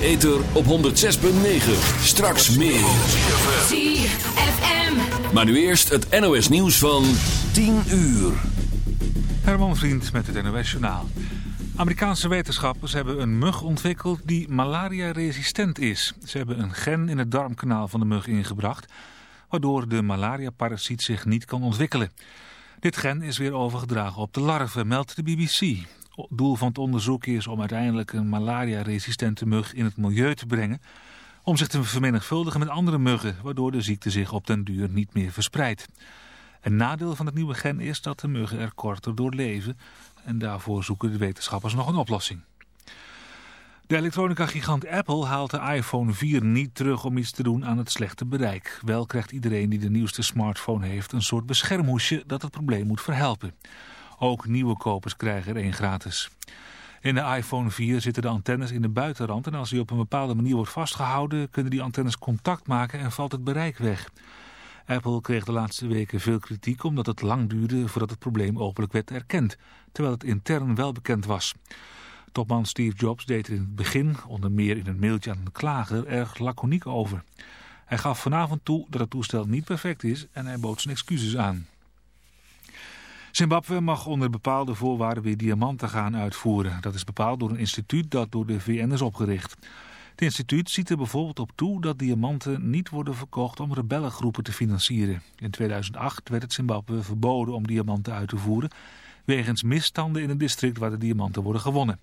de ether op 106.9. Straks meer. ZFM. Maar nu eerst het NOS nieuws van 10 uur. Herman Vriend met het NOS Journaal. Amerikaanse wetenschappers hebben een mug ontwikkeld die malaria-resistent is. Ze hebben een gen in het darmkanaal van de mug ingebracht... waardoor de malaria-parasiet zich niet kan ontwikkelen. Dit gen is weer overgedragen op de larven, meldt de BBC. Doel van het onderzoek is om uiteindelijk een malaria-resistente mug in het milieu te brengen... om zich te vermenigvuldigen met andere muggen... waardoor de ziekte zich op den duur niet meer verspreidt. Een nadeel van het nieuwe gen is dat de muggen er korter door leven... en daarvoor zoeken de wetenschappers nog een oplossing. De elektronica-gigant Apple haalt de iPhone 4 niet terug om iets te doen aan het slechte bereik. Wel krijgt iedereen die de nieuwste smartphone heeft een soort beschermhoesje dat het probleem moet verhelpen. Ook nieuwe kopers krijgen er één gratis. In de iPhone 4 zitten de antennes in de buitenrand en als die op een bepaalde manier wordt vastgehouden kunnen die antennes contact maken en valt het bereik weg. Apple kreeg de laatste weken veel kritiek omdat het lang duurde voordat het probleem openlijk werd erkend, terwijl het intern wel bekend was. Topman Steve Jobs deed er in het begin, onder meer in een mailtje aan de klager, erg laconiek over. Hij gaf vanavond toe dat het toestel niet perfect is en hij bood zijn excuses aan. Zimbabwe mag onder bepaalde voorwaarden weer diamanten gaan uitvoeren. Dat is bepaald door een instituut dat door de VN is opgericht. Het instituut ziet er bijvoorbeeld op toe dat diamanten niet worden verkocht om rebellengroepen te financieren. In 2008 werd het Zimbabwe verboden om diamanten uit te voeren, wegens misstanden in het district waar de diamanten worden gewonnen.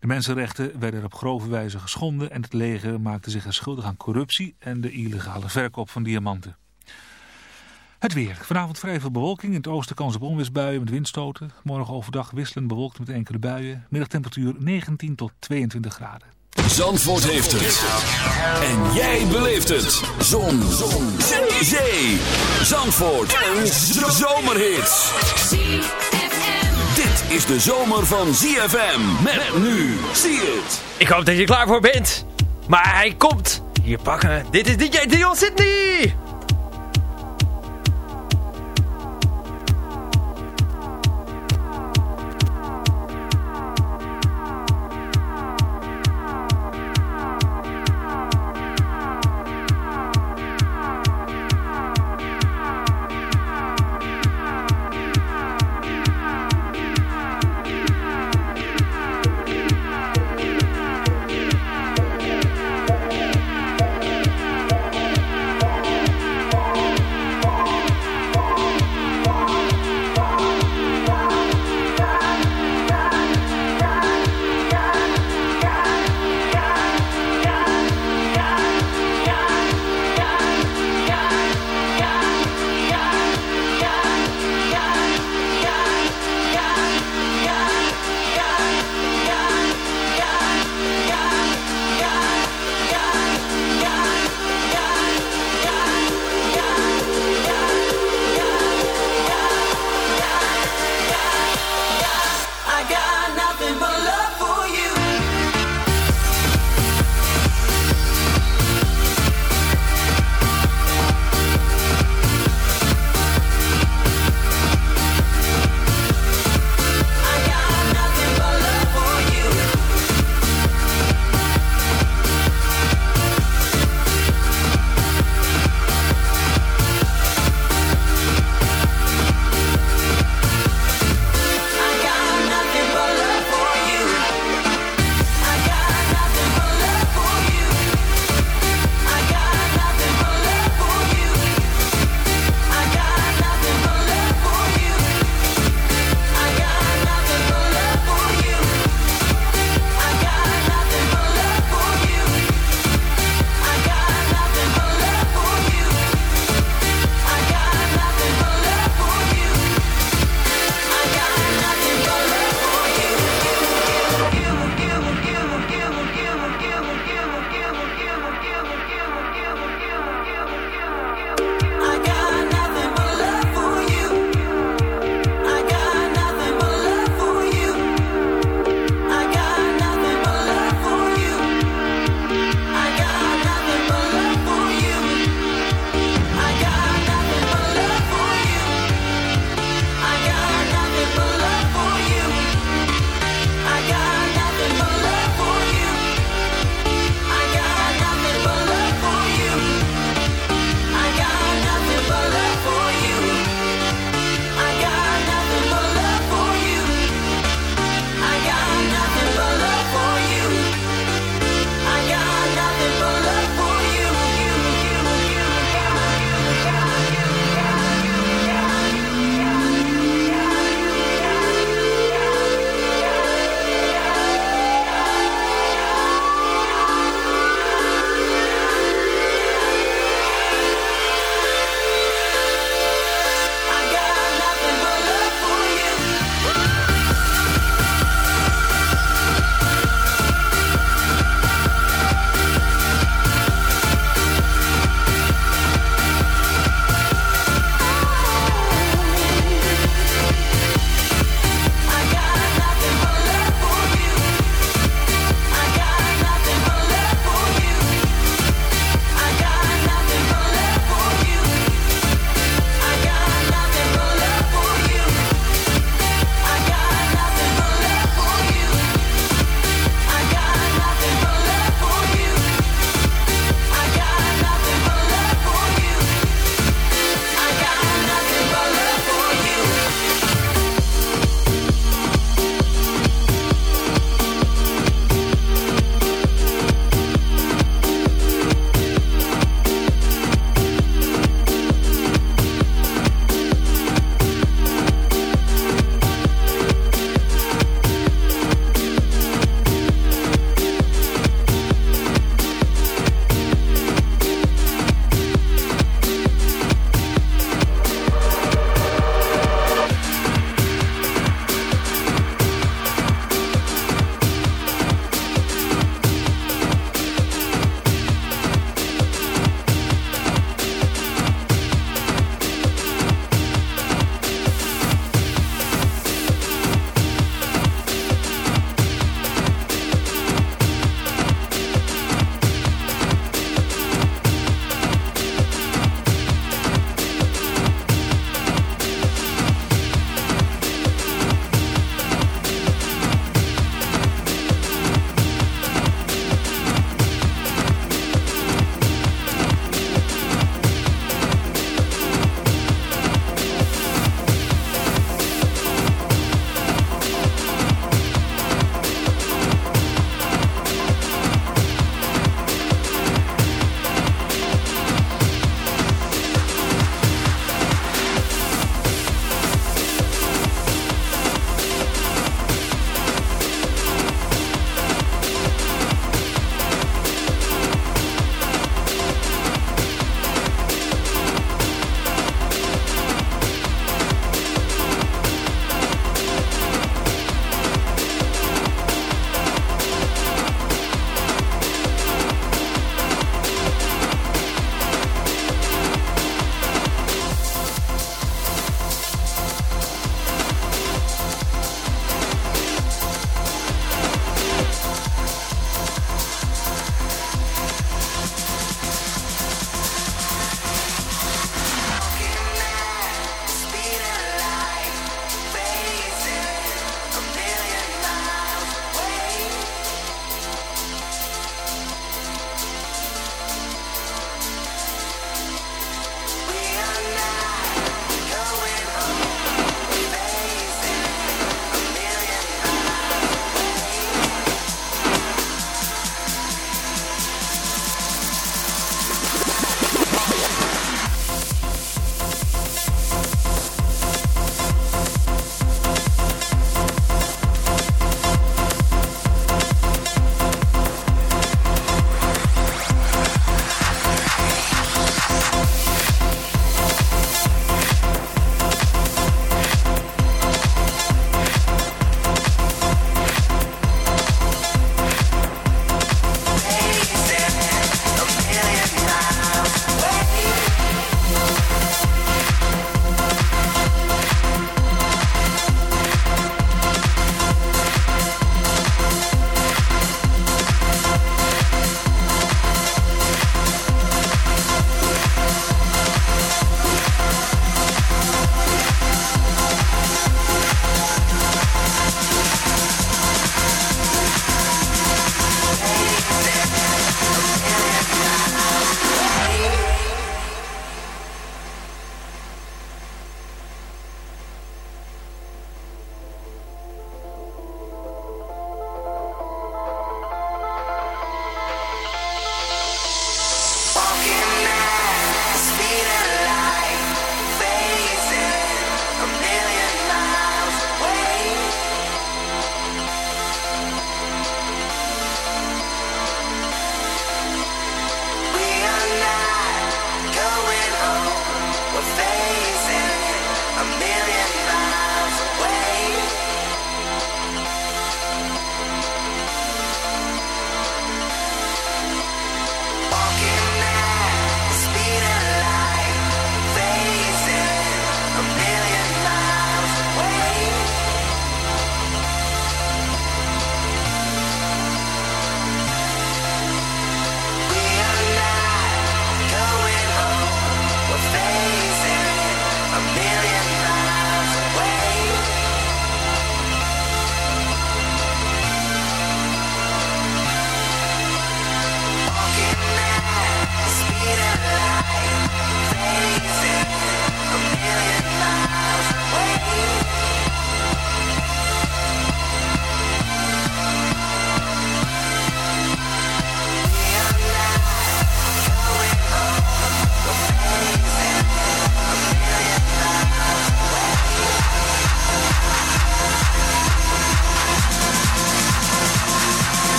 De mensenrechten werden er op grove wijze geschonden en het leger maakte zich er schuldig aan corruptie en de illegale verkoop van diamanten. Het weer. Vanavond vrij veel bewolking. In het oosten kans op onweersbuien met windstoten. Morgen overdag wisselend bewolkt met enkele buien. Middagtemperatuur 19 tot 22 graden. Zandvoort heeft het. En jij beleeft het. Zon. Zon. Zee. Zandvoort. Een zomerhit. ZFM. Dit is de zomer van ZFM. Met nu. Zie het. Ik hoop dat je er klaar voor bent. Maar hij komt. Hier pakken. Dit is DJ Dion Sydney.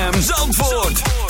ZFM Zandvoort.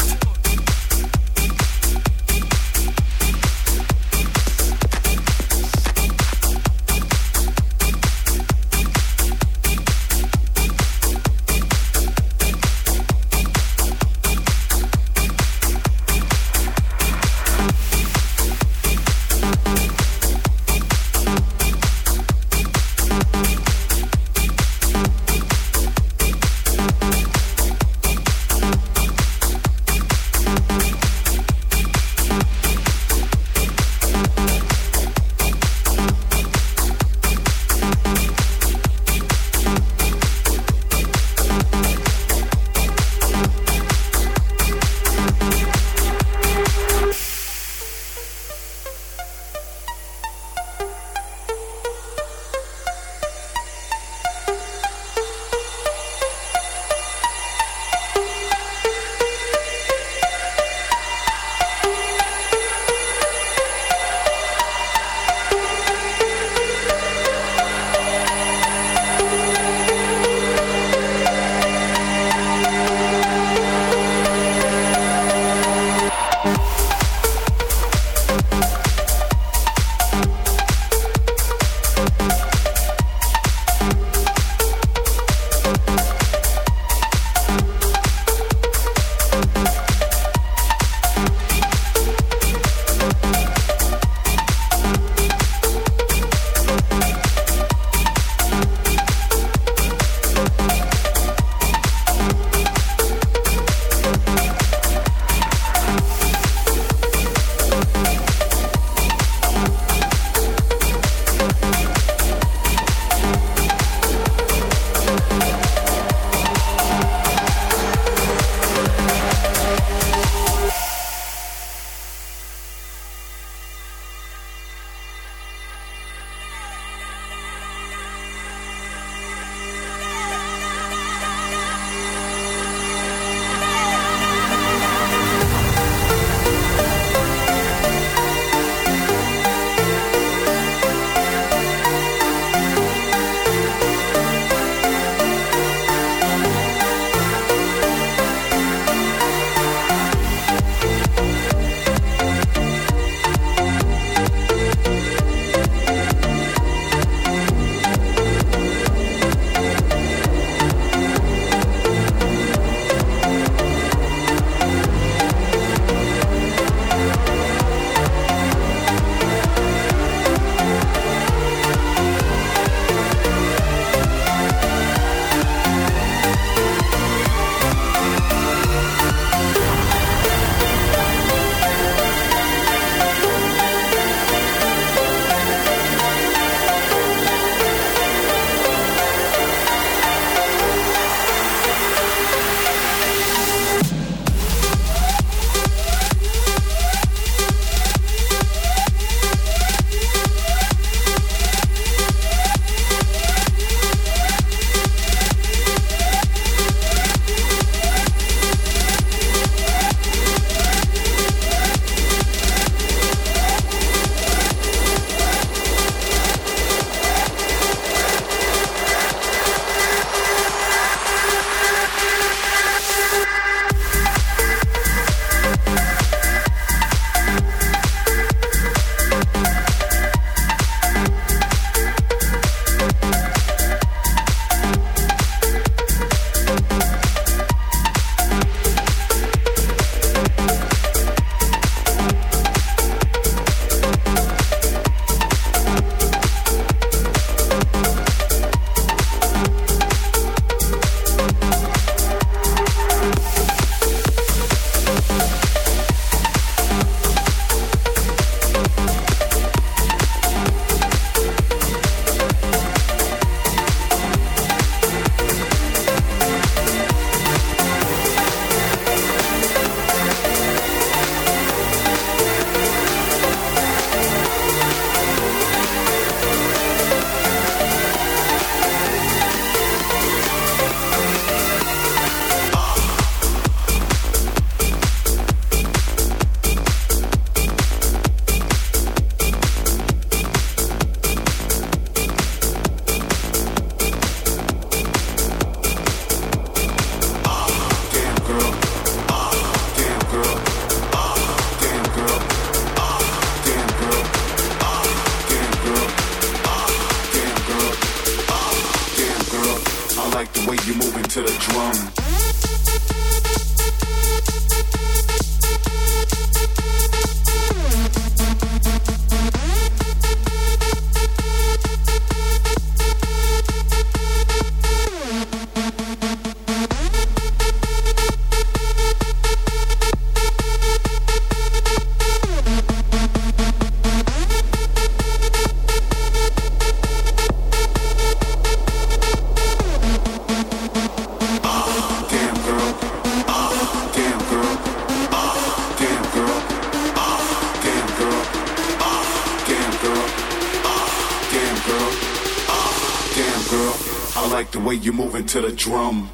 Way you moving to the drum.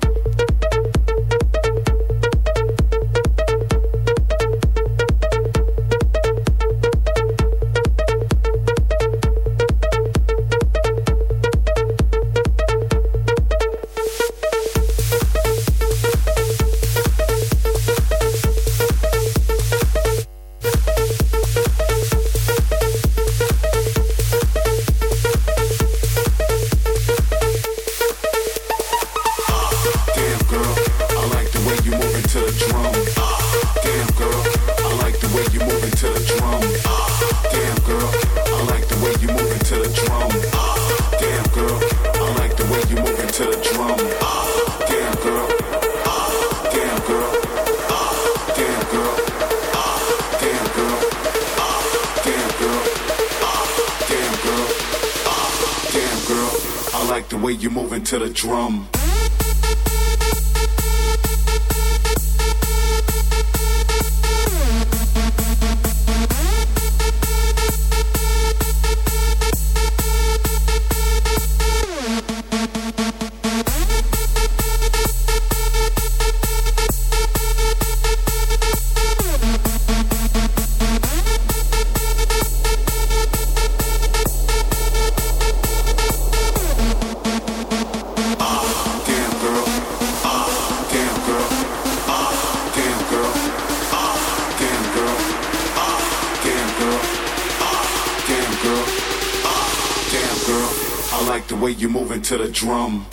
the way you move into the drum.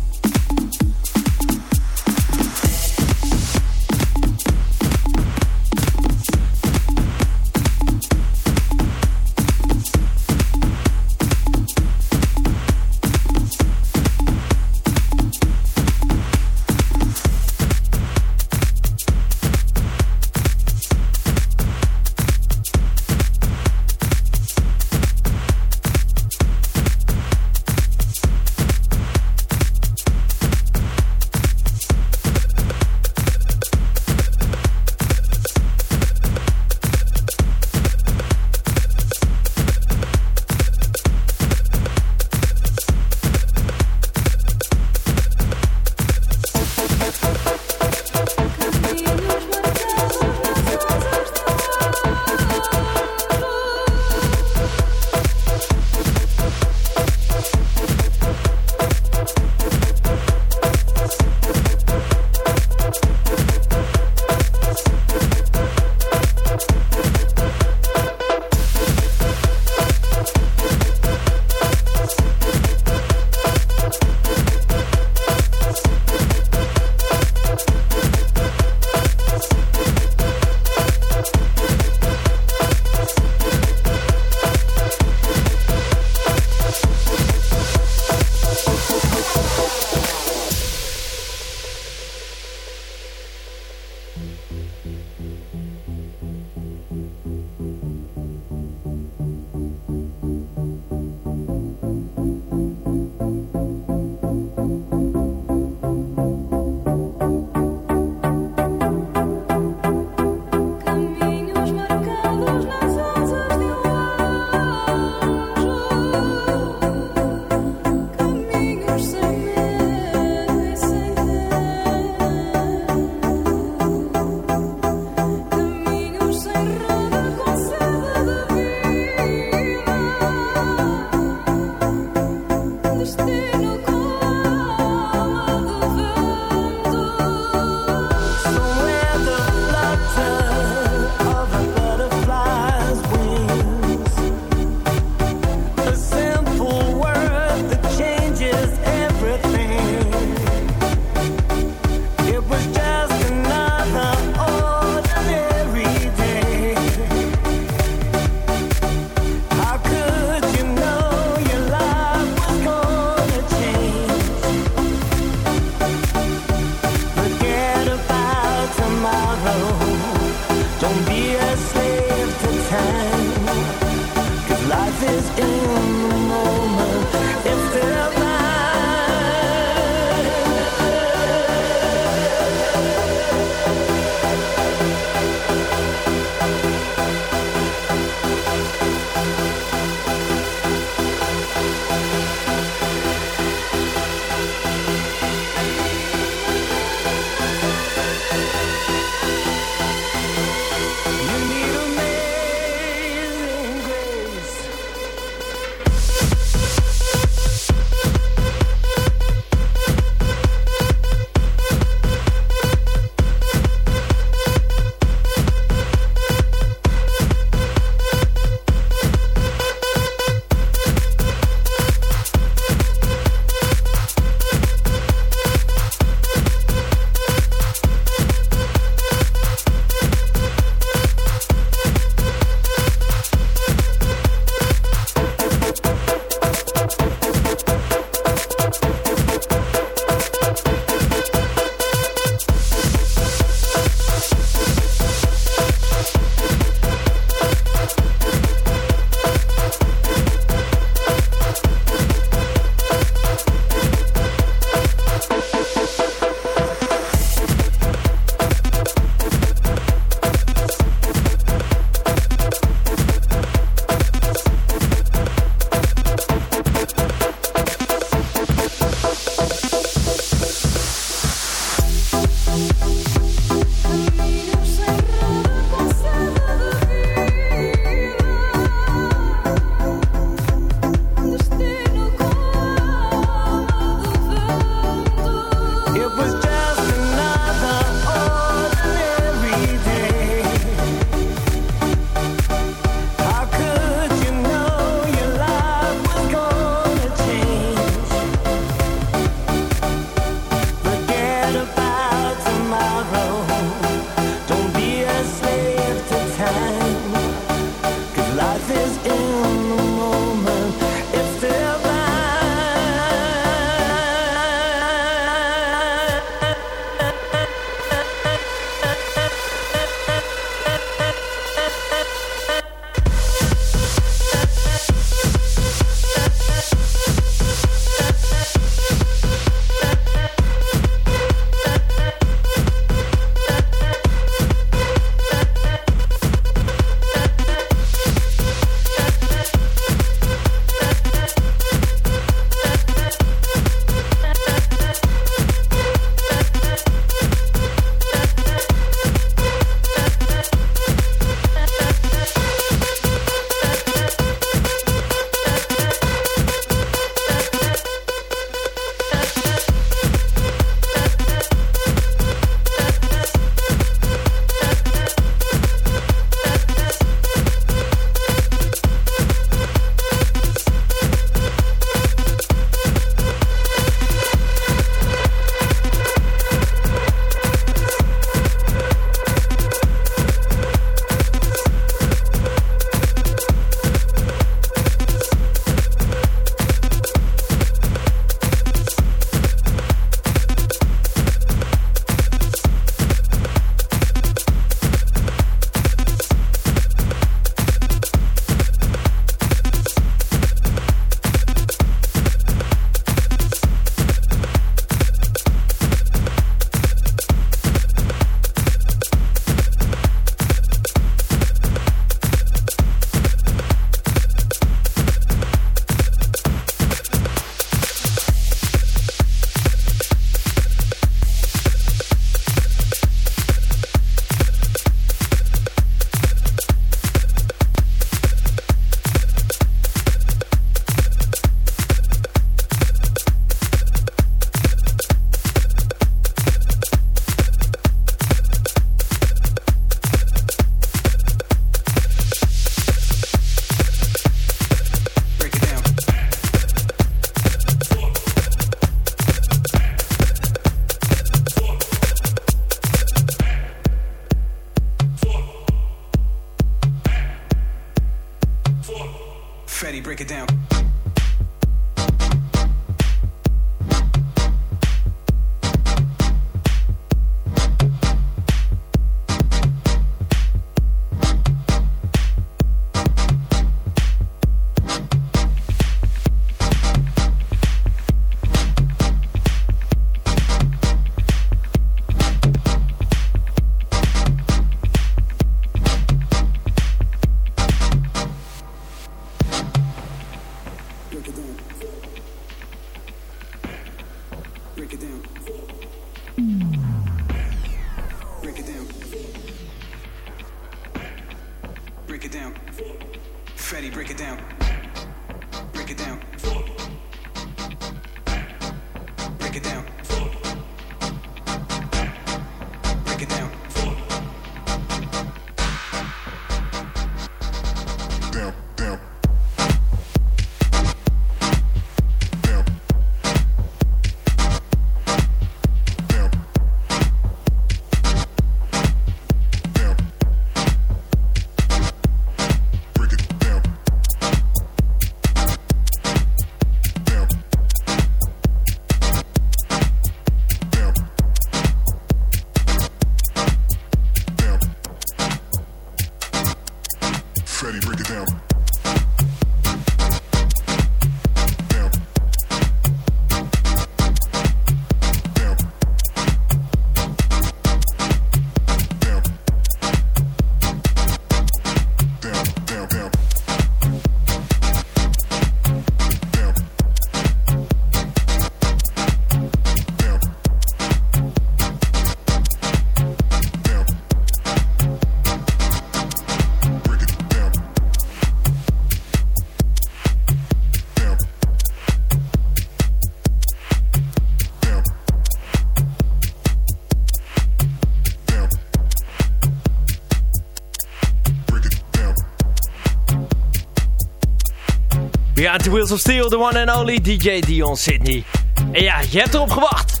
Behind the Wheels of Steel, the one and only DJ Dion Sydney. En ja, je hebt erop gewacht.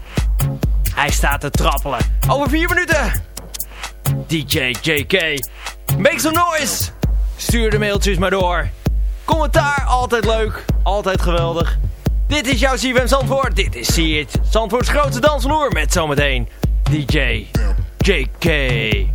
Hij staat te trappelen. Over vier minuten. DJ JK. Make some noise. Stuur de mailtjes maar door. Commentaar, altijd leuk. Altijd geweldig. Dit is jouw CFM Zandvoort. Dit is See It. Zandvoorts grootste dansvloer met zometeen DJ JK.